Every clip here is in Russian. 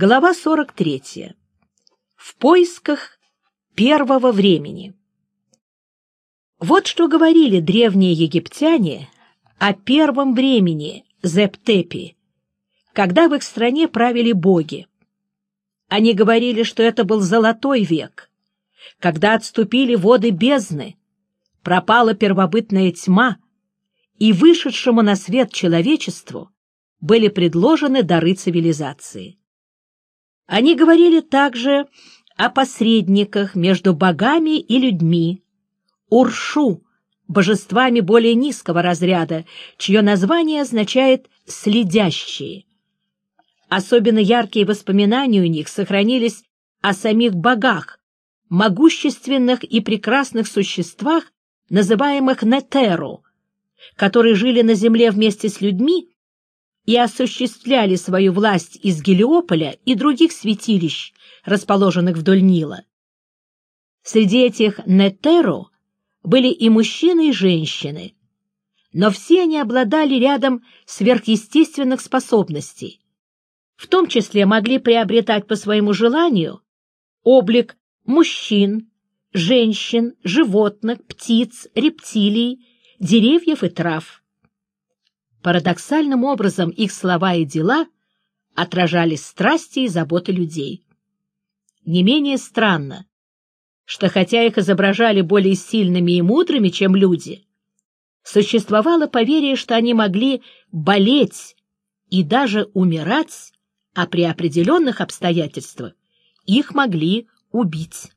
Глава 43. В поисках первого времени. Вот что говорили древние египтяне о первом времени Зептепи, когда в их стране правили боги. Они говорили, что это был золотой век, когда отступили воды бездны, пропала первобытная тьма, и вышедшему на свет человечеству были предложены дары цивилизации. Они говорили также о посредниках между богами и людьми, Уршу, божествами более низкого разряда, чье название означает «следящие». Особенно яркие воспоминания у них сохранились о самих богах, могущественных и прекрасных существах, называемых Нетеру, которые жили на земле вместе с людьми и осуществляли свою власть из Гелиополя и других святилищ, расположенных вдоль Нила. Среди этих Нетеро были и мужчины, и женщины, но все они обладали рядом сверхъестественных способностей, в том числе могли приобретать по своему желанию облик мужчин, женщин, животных, птиц, рептилий, деревьев и трав. Парадоксальным образом их слова и дела отражали страсти и заботы людей. Не менее странно, что хотя их изображали более сильными и мудрыми, чем люди, существовало поверье, что они могли болеть и даже умирать, а при определенных обстоятельствах их могли убить.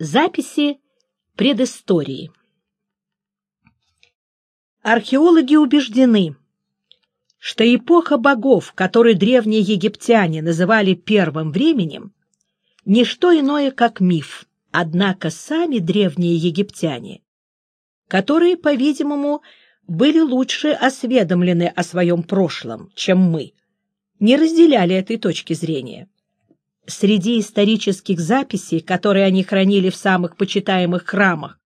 Записи предыстории Археологи убеждены, что эпоха богов, которую древние египтяне называли первым временем, не что иное, как миф. Однако сами древние египтяне, которые, по-видимому, были лучше осведомлены о своем прошлом, чем мы, не разделяли этой точки зрения. Среди исторических записей, которые они хранили в самых почитаемых храмах,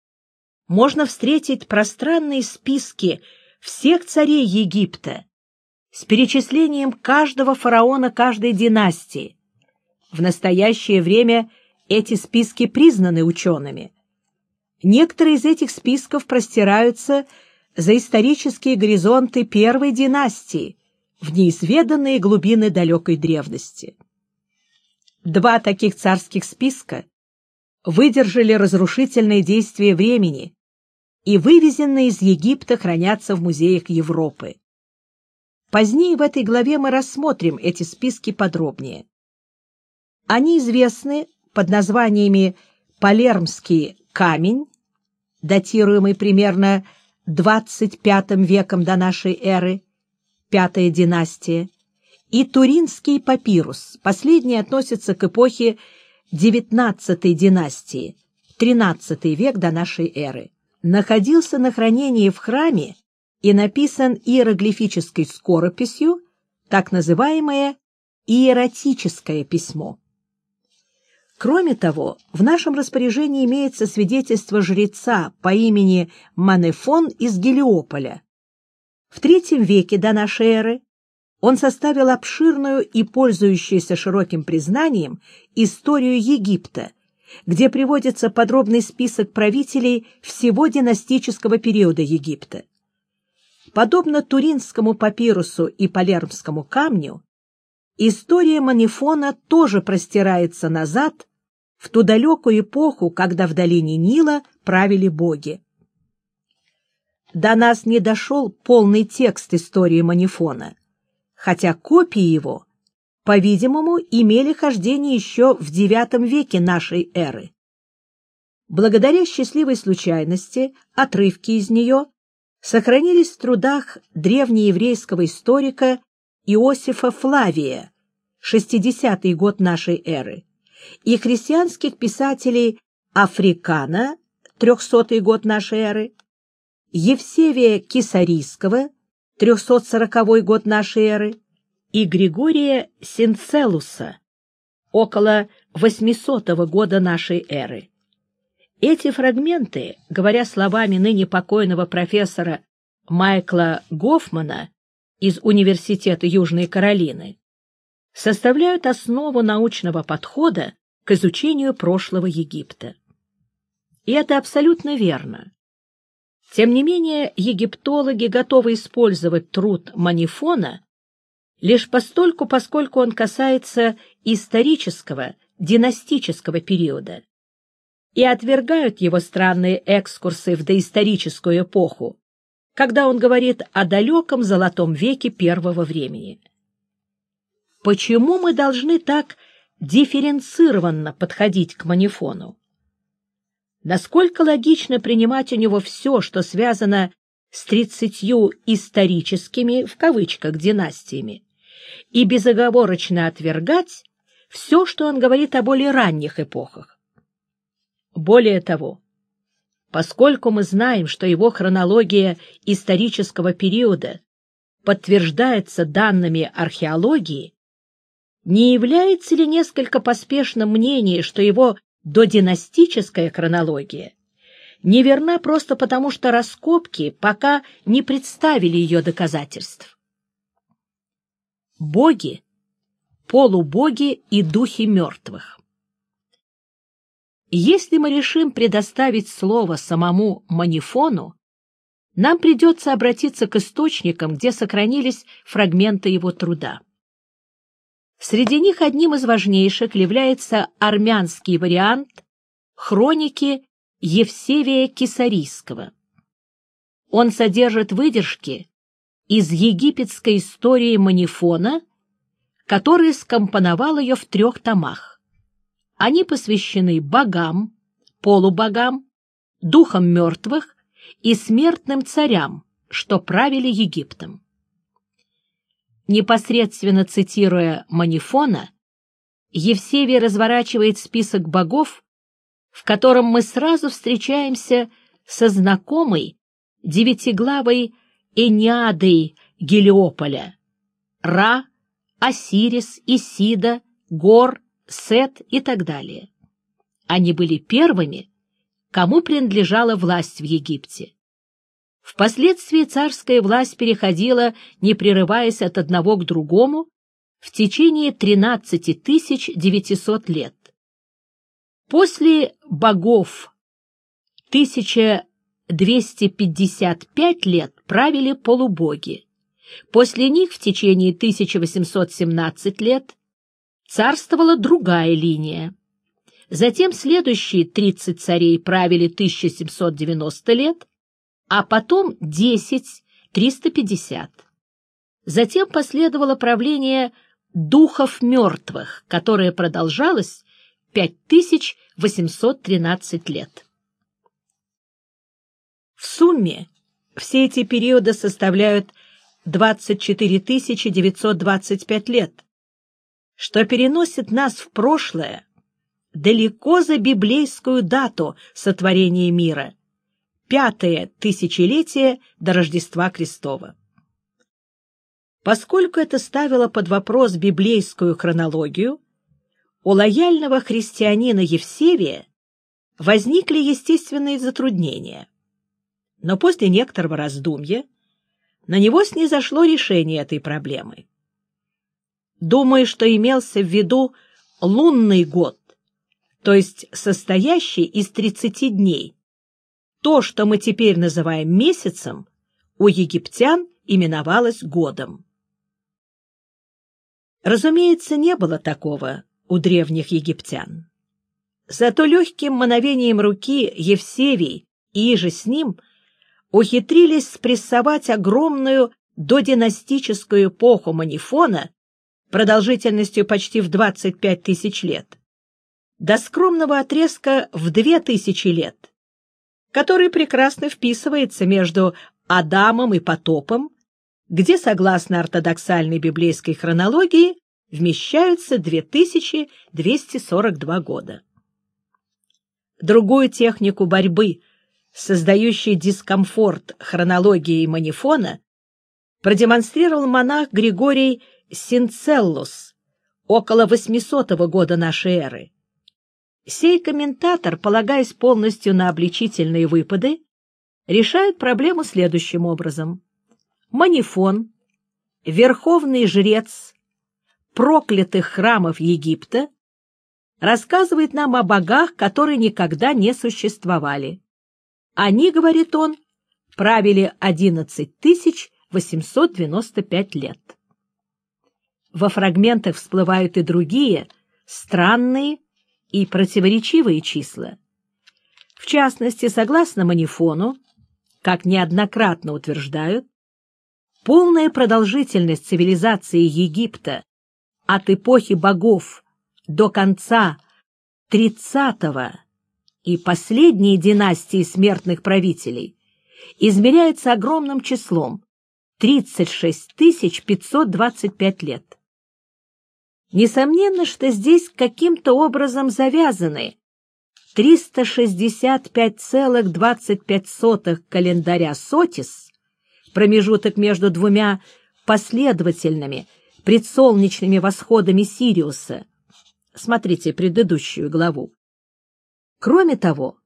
можно встретить пространные списки всех царей Египта с перечислением каждого фараона каждой династии. В настоящее время эти списки признаны учеными. Некоторые из этих списков простираются за исторические горизонты первой династии в неизведанные глубины далекой древности. Два таких царских списка выдержали разрушительные действия времени и вывезенные из Египта хранятся в музеях Европы. Позднее в этой главе мы рассмотрим эти списки подробнее. Они известны под названиями «Палермский камень», датируемый примерно 25 веком до нашей эры, пятая династия, и Туринский папирус, последний относится к эпохе XIX династии, XIII век до нашей эры находился на хранении в храме и написан иероглифической скорописью, так называемое иеротическое письмо. Кроме того, в нашем распоряжении имеется свидетельство жреца по имени Манефон из Гелиополя. В III веке до нашей эры он составил обширную и пользующуюся широким признанием историю Египта, где приводится подробный список правителей всего династического периода Египта. Подобно Туринскому папирусу и Палермскому камню, история Манифона тоже простирается назад, в ту далекую эпоху, когда в долине Нила правили боги. До нас не дошел полный текст истории Манифона, хотя копии его – по-видимому, имели хождение еще в IX веке нашей эры. Благодаря счастливой случайности отрывки из нее сохранились в трудах древнееврейского историка Иосифа Флавия, 60-й год нашей эры, и христианских писателей Африкана, 300-й год нашей эры, Евсевия Кисарийского, 340 год нашей эры, и Григория Синцелуса около 800 года нашей эры. Эти фрагменты, говоря словами ныне покойного профессора Майкла Гофмана из Университета Южной Каролины, составляют основу научного подхода к изучению прошлого Египта. И это абсолютно верно. Тем не менее, египтологи готовы использовать труд Манифона лишь постольку, поскольку он касается исторического, династического периода, и отвергают его странные экскурсы в доисторическую эпоху, когда он говорит о далеком золотом веке первого времени. Почему мы должны так дифференцированно подходить к Манифону? Насколько логично принимать у него все, что связано с тридцатью «историческими» в кавычках династиями, и безоговорочно отвергать все, что он говорит о более ранних эпохах. Более того, поскольку мы знаем, что его хронология исторического периода подтверждается данными археологии, не является ли несколько поспешным мнение, что его додинастическая хронология неверна просто потому, что раскопки пока не представили ее доказательств? Боги, полубоги и духи мертвых. Если мы решим предоставить слово самому Манифону, нам придется обратиться к источникам, где сохранились фрагменты его труда. Среди них одним из важнейших является армянский вариант хроники Евсевия Кисарийского. Он содержит выдержки из египетской истории Манифона, который скомпоновал ее в трех томах. Они посвящены богам, полубогам, духам мертвых и смертным царям, что правили Египтом. Непосредственно цитируя Манифона, Евсевий разворачивает список богов, в котором мы сразу встречаемся со знакомой девятиглавой Эниадой Гелиополя, Ра, Осирис, Исида, Гор, Сет и так далее. Они были первыми, кому принадлежала власть в Египте. Впоследствии царская власть переходила, не прерываясь от одного к другому, в течение 13 900 лет. После богов 1255 лет правили полубоги. После них в течение 1817 лет царствовала другая линия. Затем следующие 30 царей правили 1790 лет, а потом 10 350. Затем последовало правление духов мертвых, которое продолжалось 5813 лет. В сумме все эти периоды составляют 24 925 лет, что переносит нас в прошлое, далеко за библейскую дату сотворения мира, пятое тысячелетие до Рождества Христова. Поскольку это ставило под вопрос библейскую хронологию, у лояльного христианина Евсевия возникли естественные затруднения. Но после некоторого раздумья на него снизошло решение этой проблемы думая, что имелся в виду лунный год, то есть состоящий из 30 дней. То, что мы теперь называем месяцем, у египтян именовалось годом. Разумеется, не было такого у древних египтян. Зато легким мановением руки Евсевий и же с ним ухитрились спрессовать огромную додинастическую эпоху Манифона продолжительностью почти в 25 тысяч лет, до скромного отрезка в 2000 лет, который прекрасно вписывается между Адамом и потопом, где, согласно ортодоксальной библейской хронологии, вмещаются 2242 года. Другую технику борьбы, создающей дискомфорт хронологии Манифона, продемонстрировал монах Григорий Синцеллус около 800 года нашей эры. Сей комментатор, полагаясь полностью на обличительные выпады, решает проблему следующим образом. Манифон, верховный жрец, проклятых храмов Египта рассказывает нам о богах, которые никогда не существовали. Они, говорит он, правили 11 895 лет. Во фрагментах всплывают и другие, странные и противоречивые числа. В частности, согласно Манифону, как неоднократно утверждают, полная продолжительность цивилизации Египта от эпохи богов до конца тридцатого и последней династии смертных правителей измеряется огромным числом 36 525 лет. Несомненно, что здесь каким-то образом завязаны 365,25 календаря Сотис, промежуток между двумя последовательными предсолнечными восходами Сириуса. Смотрите предыдущую главу. Кроме того,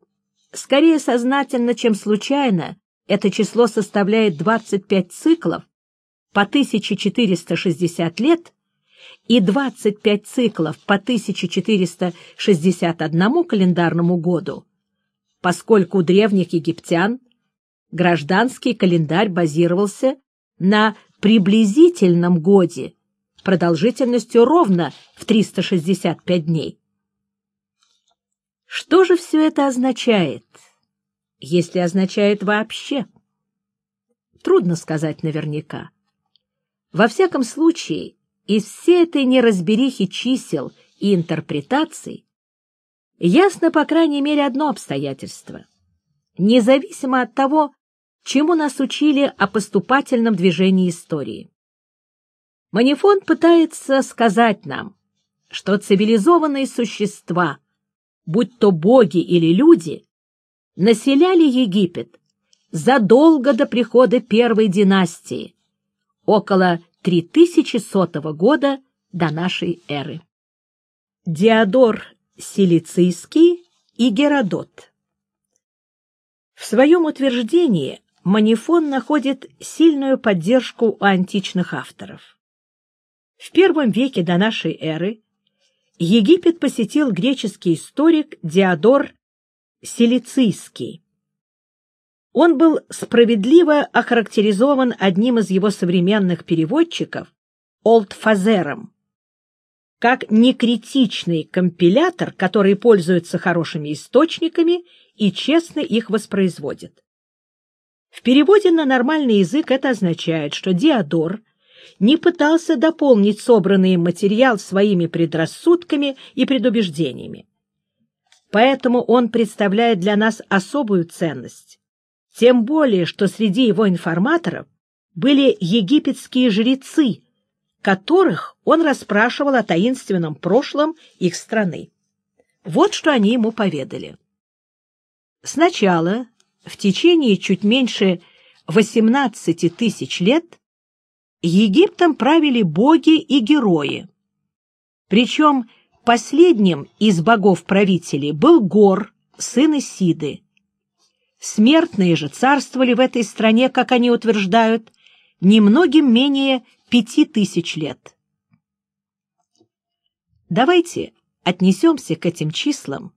скорее сознательно, чем случайно, это число составляет 25 циклов по 1460 лет и 25 циклов по 1461 календарному году, поскольку у древних египтян гражданский календарь базировался на приблизительном годе продолжительностью ровно в 365 дней. Что же все это означает, если означает вообще? Трудно сказать наверняка. Во всяком случае, из всей этой неразберихи чисел и интерпретаций ясно, по крайней мере, одно обстоятельство. Независимо от того, чему нас учили о поступательном движении истории. Манифон пытается сказать нам, что цивилизованные существа, будь то боги или люди, населяли Египет задолго до прихода первой династии, около 3100 года до нашей эры. Диодор Силицийский и Геродот В своем утверждении Манифон находит сильную поддержку у античных авторов. В первом веке до нашей эры Египет посетил греческий историк Диодор Силицийский. Он был справедливо охарактеризован одним из его современных переводчиков, Олдфазером, как некритичный компилятор, который пользуется хорошими источниками и честно их воспроизводит. В переводе на нормальный язык это означает, что Диодор не пытался дополнить собранный материал своими предрассудками и предубеждениями. Поэтому он представляет для нас особую ценность тем более, что среди его информаторов были египетские жрецы, которых он расспрашивал о таинственном прошлом их страны. Вот что они ему поведали. Сначала, в течение чуть меньше 18 тысяч лет, Египтом правили боги и герои. Причем последним из богов-правителей был Гор, сын Исиды, Смертные же царствовали в этой стране, как они утверждают, немногим менее пяти тысяч лет. Давайте отнесемся к этим числам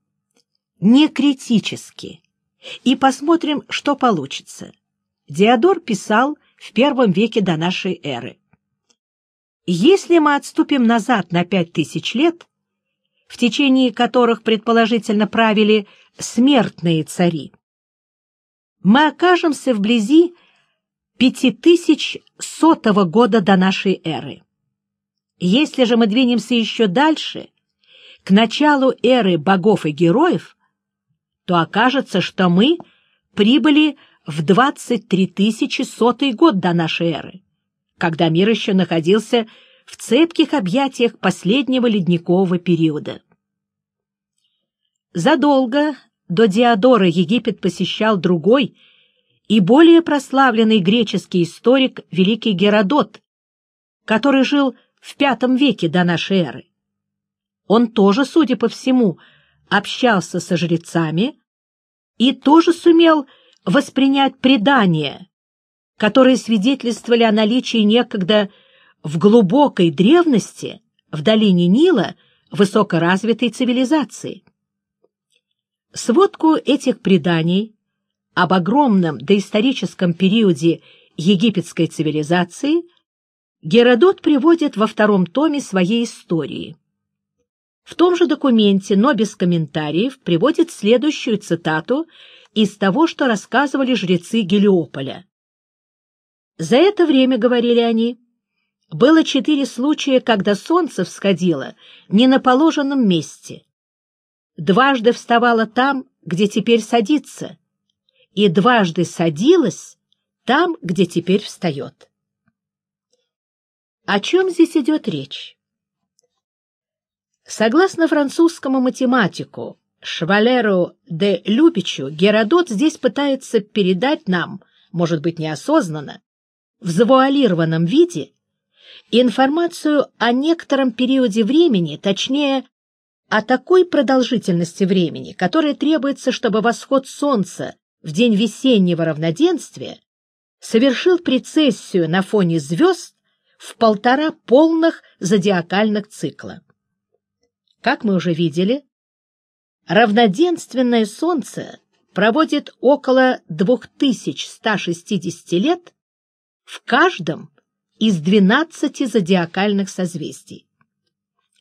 не критически и посмотрим, что получится. Диодор писал в первом веке до нашей эры. Если мы отступим назад на пять тысяч лет, в течение которых, предположительно, правили смертные цари, мы окажемся вблизи 5100 года до нашей эры. Если же мы двинемся еще дальше, к началу эры богов и героев, то окажется, что мы прибыли в 23 сотый год до нашей эры, когда мир еще находился в цепких объятиях последнего ледникового периода. Задолго до Диодора Египет посещал другой и более прославленный греческий историк Великий Геродот, который жил в V веке до нашей эры. Он тоже, судя по всему, общался со жрецами и тоже сумел воспринять предания, которые свидетельствовали о наличии некогда в глубокой древности в долине Нила высокоразвитой цивилизации. Сводку этих преданий об огромном доисторическом периоде египетской цивилизации Геродот приводит во втором томе своей истории. В том же документе, но без комментариев, приводит следующую цитату из того, что рассказывали жрецы Гелиополя. «За это время, — говорили они, — было четыре случая, когда солнце всходило не на положенном месте. Дважды вставало там, где теперь садится, и дважды садилась там, где теперь встает. О чем здесь идет речь? Согласно французскому математику Швалеру де Любичу, Геродот здесь пытается передать нам, может быть, неосознанно, в завуалированном виде, информацию о некотором периоде времени, точнее, о такой продолжительности времени, которая требуется, чтобы восход Солнца в день весеннего равноденствия совершил прецессию на фоне звезд в полтора полных зодиакальных цикла. Как мы уже видели, равноденственное Солнце проводит около 2160 лет в каждом из 12 зодиакальных созвездий.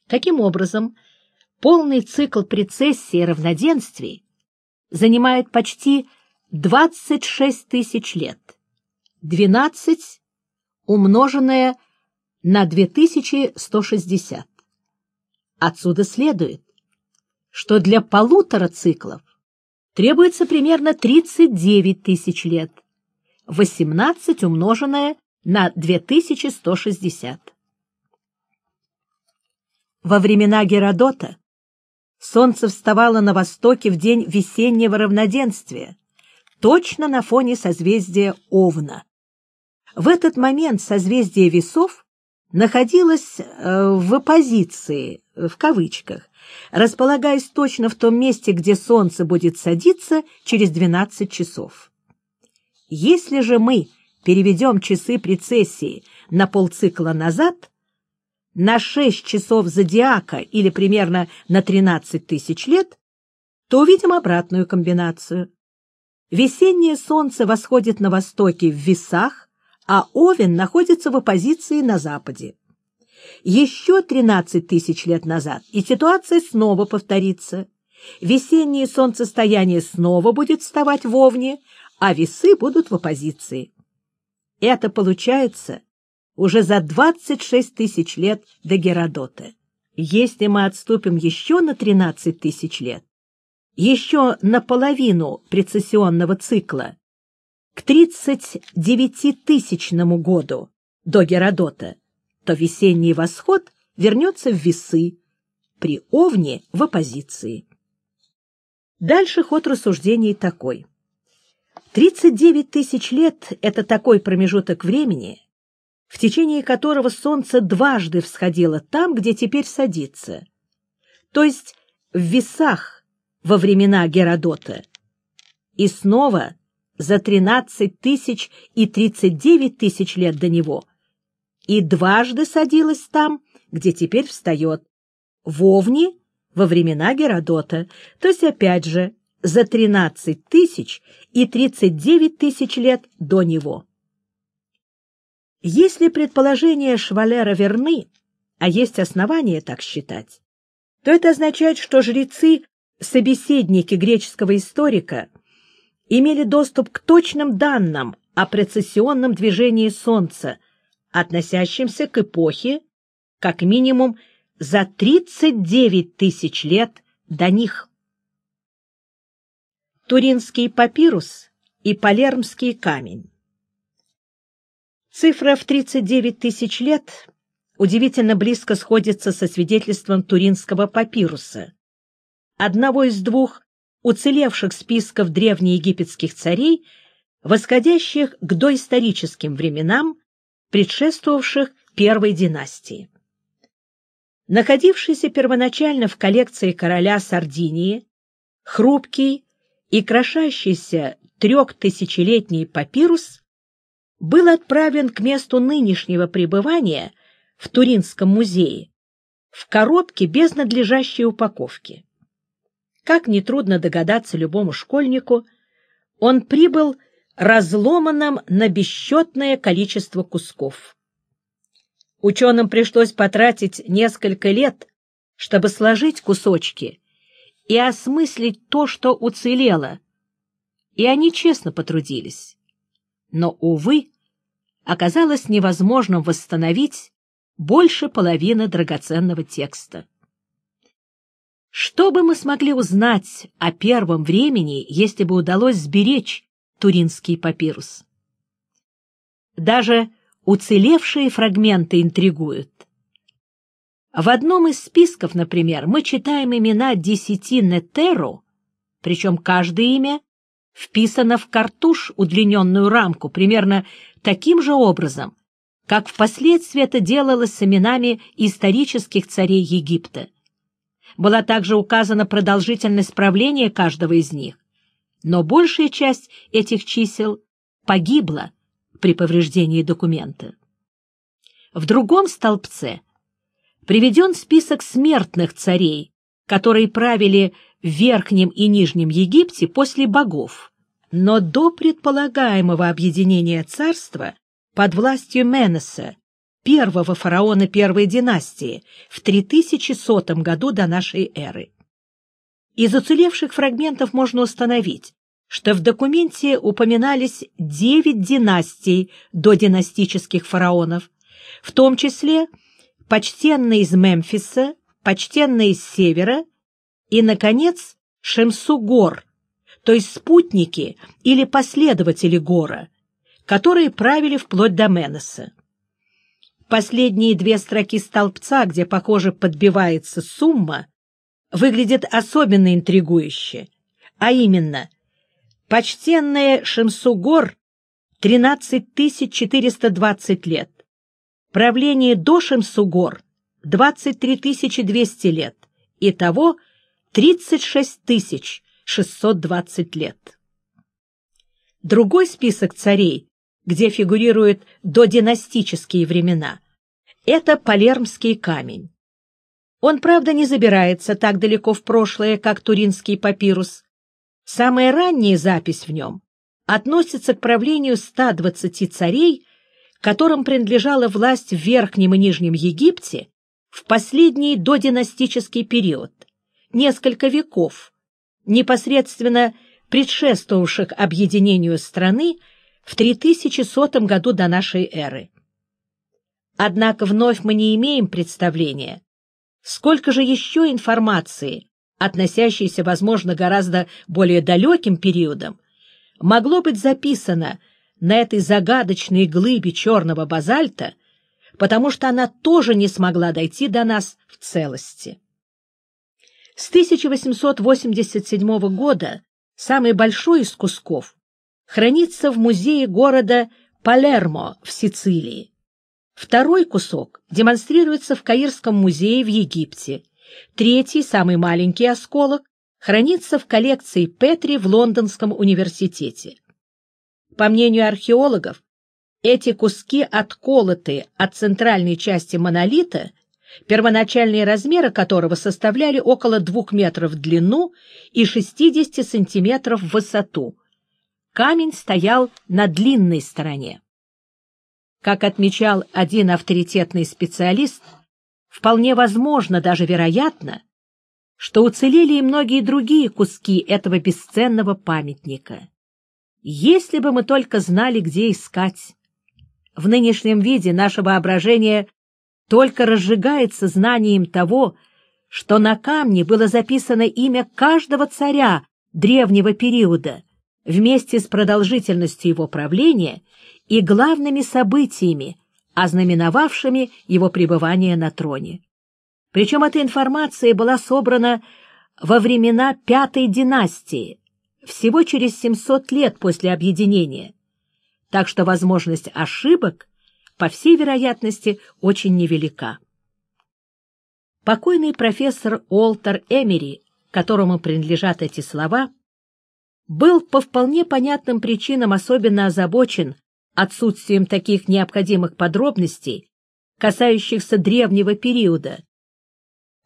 Таким образом, полный цикл прецессии равноденствий занимает почти 26 тысяч лет. 12 умноженное на 2160. Отсюда следует, что для полутора циклов требуется примерно 39 тысяч лет, 18 умноженное на 2160. Во времена Геродота солнце вставало на востоке в день весеннего равноденствия, точно на фоне созвездия Овна. В этот момент созвездие весов находилось э, в оппозиции, в кавычках, располагаясь точно в том месте, где солнце будет садиться через 12 часов. Если же мы переведем часы прецессии на полцикла назад, на 6 часов зодиака или примерно на 13 тысяч лет, то увидим обратную комбинацию. Весеннее солнце восходит на востоке в весах, а Овен находится в оппозиции на западе. Еще 13 тысяч лет назад, и ситуация снова повторится. Весеннее солнцестояние снова будет вставать в Овне, а весы будут в оппозиции. Это получается уже за 26 тысяч лет до Геродота. Если мы отступим еще на 13 тысяч лет, еще наполовину прецессионного цикла, к 39-тысячному году до Геродота, то весенний восход вернется в весы, при Овне в оппозиции. Дальше ход рассуждений такой. 39 тысяч лет — это такой промежуток времени, в течение которого солнце дважды всходило там, где теперь садится, то есть в весах во времена Геродота. И снова за 13 тысяч и 39 тысяч лет до него. И дважды садилась там, где теперь встает. В во времена Геродота, то есть опять же за 13 тысяч и 39 тысяч лет до него. Если предположения Швалера верны, а есть основания так считать, то это означает, что жрецы собеседники греческого историка имели доступ к точным данным о прецессионном движении Солнца, относящимся к эпохе как минимум за 39 тысяч лет до них. Туринский папирус и Палермский камень Цифра в 39 тысяч лет удивительно близко сходится со свидетельством Туринского папируса, одного из двух уцелевших списков древнеегипетских царей, восходящих к доисторическим временам, предшествовавших первой династии. Находившийся первоначально в коллекции короля Сардинии, хрупкий и крошащийся трехтысячелетний папирус был отправлен к месту нынешнего пребывания в Туринском музее в коробке без надлежащей упаковки. Как нетрудно догадаться любому школьнику, он прибыл разломанным на бесчетное количество кусков. Ученым пришлось потратить несколько лет, чтобы сложить кусочки и осмыслить то, что уцелело, и они честно потрудились. Но, увы, оказалось невозможным восстановить больше половины драгоценного текста. Что бы мы смогли узнать о первом времени, если бы удалось сберечь туринский папирус? Даже уцелевшие фрагменты интригуют. В одном из списков, например, мы читаем имена десяти нетеру, причем каждое имя вписано в картуш, удлиненную рамку, примерно таким же образом, как впоследствии это делалось с именами исторических царей Египта. Была также указана продолжительность правления каждого из них, но большая часть этих чисел погибла при повреждении документа. В другом столбце приведен список смертных царей, которые правили в Верхнем и Нижнем Египте после богов, но до предполагаемого объединения царства под властью Менеса, первого фараона первой династии, в 3100 году до нашей эры. Из уцелевших фрагментов можно установить, что в документе упоминались девять династий до династических фараонов, в том числе почтенный из Мемфиса, почтенный из Севера и, наконец, Шемсу-Гор, то есть спутники или последователи Гора, которые правили вплоть до Менеса. Последние две строки столбца, где, похоже, подбивается сумма, выглядят особенно интригующе, а именно «Почтенная Шемсу-Гор 13 420 лет, Правление до Шемсугор — 23 200 лет. Итого 36 620 лет. Другой список царей, где фигурируют додинастические времена, это Палермский камень. Он, правда, не забирается так далеко в прошлое, как Туринский папирус. Самая ранняя запись в нем относится к правлению 120 царей которым принадлежала власть в Верхнем и Нижнем Египте в последний додинастический период, несколько веков, непосредственно предшествовавших объединению страны в 3100 году до нашей эры. Однако вновь мы не имеем представления, сколько же еще информации, относящейся, возможно, гораздо более далеким периодам, могло быть записано на этой загадочной глыбе черного базальта, потому что она тоже не смогла дойти до нас в целости. С 1887 года самый большой из кусков хранится в музее города Палермо в Сицилии. Второй кусок демонстрируется в Каирском музее в Египте. Третий, самый маленький осколок, хранится в коллекции Петри в Лондонском университете. По мнению археологов, эти куски отколоты от центральной части монолита, первоначальные размеры которого составляли около двух метров в длину и 60 сантиметров в высоту. Камень стоял на длинной стороне. Как отмечал один авторитетный специалист, вполне возможно, даже вероятно, что уцелели и многие другие куски этого бесценного памятника. Если бы мы только знали, где искать. В нынешнем виде наше воображение только разжигается знанием того, что на камне было записано имя каждого царя древнего периода вместе с продолжительностью его правления и главными событиями, ознаменовавшими его пребывание на троне. Причем эта информация была собрана во времена Пятой династии, всего через 700 лет после объединения, так что возможность ошибок, по всей вероятности, очень невелика. Покойный профессор Олтер Эмери, которому принадлежат эти слова, был по вполне понятным причинам особенно озабочен отсутствием таких необходимых подробностей, касающихся древнего периода,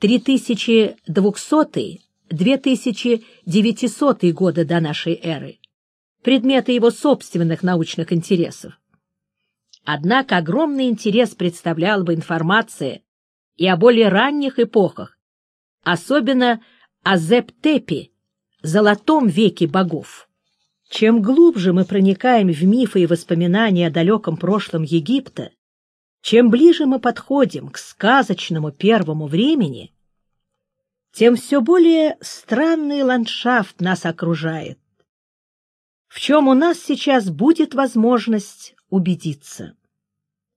3200-2900 годы до нашей эры, предметы его собственных научных интересов. Однако огромный интерес представляла бы информация и о более ранних эпохах, особенно о Зептепе, золотом веке богов. Чем глубже мы проникаем в мифы и воспоминания о далеком прошлом Египта, чем ближе мы подходим к сказочному первому времени, тем все более странный ландшафт нас окружает, в чем у нас сейчас будет возможность убедиться.